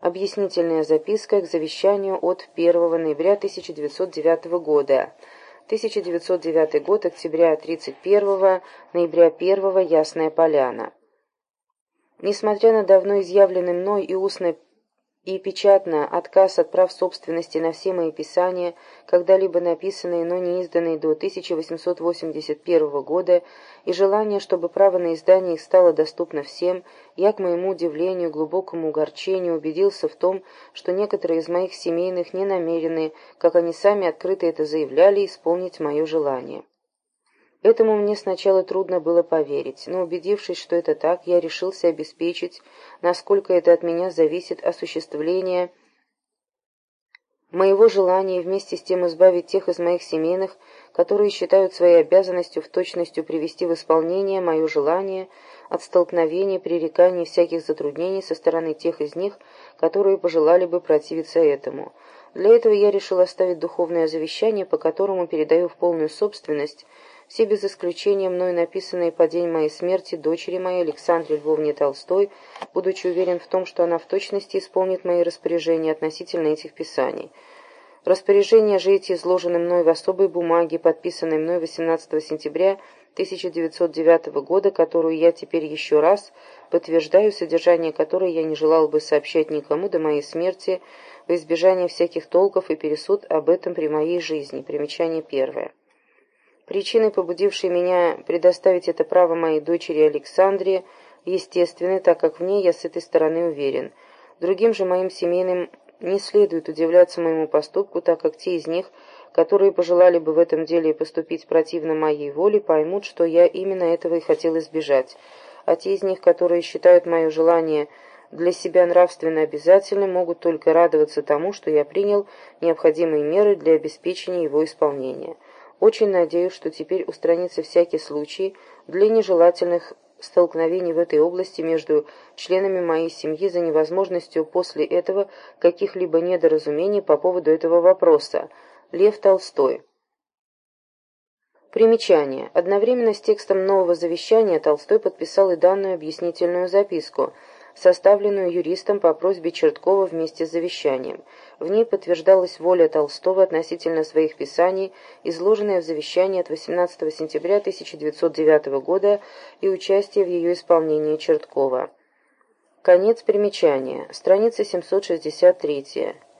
Объяснительная записка к завещанию от 1 ноября 1909 года. 1909 год, октября 31 ноября 1 Ясная Поляна. Несмотря на давно изъявленный мной и устно и печатно отказ от прав собственности на все мои писания, когда-либо написанные, но не изданные до 1881 года, и желание, чтобы право на издание их стало доступно всем, я, к моему удивлению, глубокому огорчению, убедился в том, что некоторые из моих семейных не намерены, как они сами открыто это заявляли, исполнить мое желание. Этому мне сначала трудно было поверить, но убедившись, что это так, я решился обеспечить, насколько это от меня зависит, осуществление моего желания вместе с тем избавить тех из моих семейных, которые считают своей обязанностью в точностью привести в исполнение мое желание от столкновений, пререканий всяких затруднений со стороны тех из них, которые пожелали бы противиться этому. Для этого я решил оставить духовное завещание, по которому передаю в полную собственность все без исключения мной написанные по день моей смерти дочери моей Александре Львовне Толстой, будучи уверен в том, что она в точности исполнит мои распоряжения относительно этих писаний. Распоряжения же эти изложены мной в особой бумаге, подписанной мной 18 сентября 1909 года, которую я теперь еще раз подтверждаю, содержание которой я не желал бы сообщать никому до моей смерти, в избежание всяких толков и пересуд об этом при моей жизни. Примечание первое. Причины, побудившие меня предоставить это право моей дочери Александре, естественны, так как в ней я с этой стороны уверен. Другим же моим семейным не следует удивляться моему поступку, так как те из них, которые пожелали бы в этом деле поступить противно моей воле, поймут, что я именно этого и хотел избежать. А те из них, которые считают мое желание для себя нравственно обязательным, могут только радоваться тому, что я принял необходимые меры для обеспечения его исполнения. Очень надеюсь, что теперь устранится всякий случай для нежелательных столкновений в этой области между членами моей семьи за невозможностью после этого каких-либо недоразумений по поводу этого вопроса. Лев Толстой. Примечание. Одновременно с текстом нового завещания Толстой подписал и данную объяснительную записку – составленную юристом по просьбе Черткова вместе с завещанием. В ней подтверждалась воля Толстого относительно своих писаний, изложенная в завещании от 18 сентября 1909 года и участие в ее исполнении Черткова. Конец примечания. Страница 763.